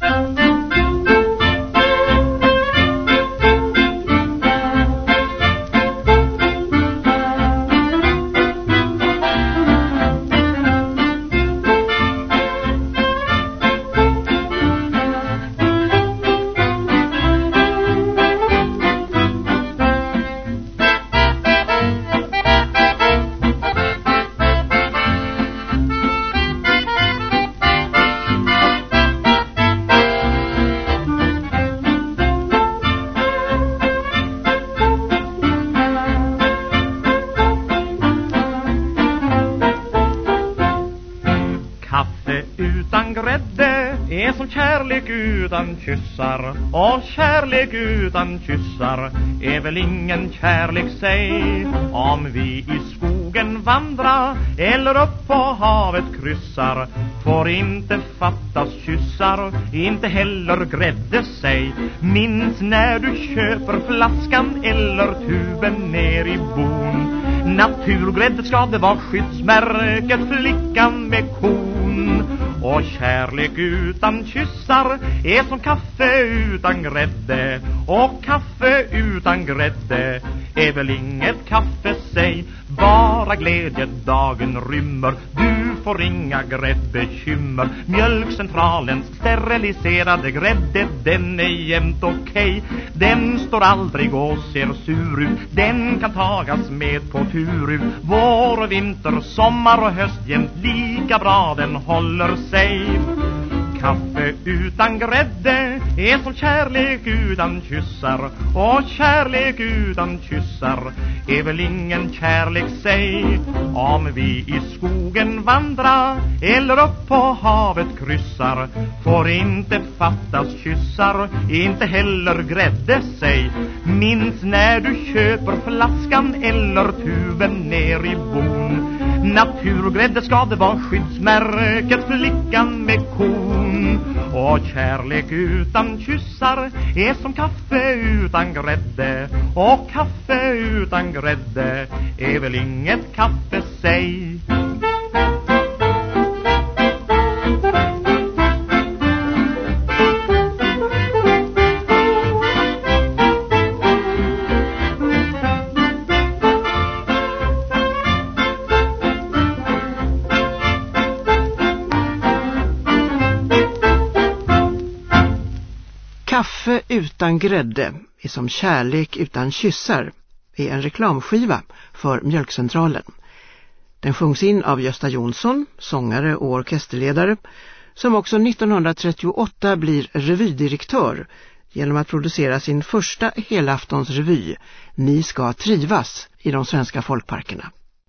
Thank you. Kaffe utan grädde är som kärlek utan kyssar. Och kärlek utan kyssar är väl ingen kärlek säg. Om vi i skogen vandrar eller upp på havet kryssar Får inte fattas kyssar, inte heller grädde säg. Minns när du köper flaskan eller tuben ner i bon. Naturgrädde ska det vara skyddsmärket flickan med kon och kärlek utan kyssar är som kaffe utan grädde. Och kaffe utan grädde är väl inget kaffe säg. Bara glädje dagen rymmer. Du får inga gräddbekymmer. Mjölkcentralens steriliserade grädde Den är jämt okej. Okay. Den står aldrig och ser sur ut. Den kan tagas med på tur ut. Vår och vinter, sommar och höst jämt lika bra den håller sig. Kaffe utan grädde är som kärlek utan kyssar. Och kärlek utan kyssar är väl ingen kärlek säg. Om vi i skogen vandrar eller upp på havet kryssar Får inte fattas kyssar, inte heller grädde säg. Minns när du köper flaskan eller tuben ner i bon. Naturgrädde ska det vara skyddsmärket flickan med kon. Och kärlek utan kyssar är som kaffe utan grädde. Och kaffe utan grädde är väl inget kaffe säg. Kaffe utan grädde är som kärlek utan kyssar är en reklamskiva för Mjölkcentralen. Den sjungs in av Gösta Jonsson, sångare och orkesterledare, som också 1938 blir revydirektör genom att producera sin första helaftonsrevy Ni ska trivas i de svenska folkparkerna.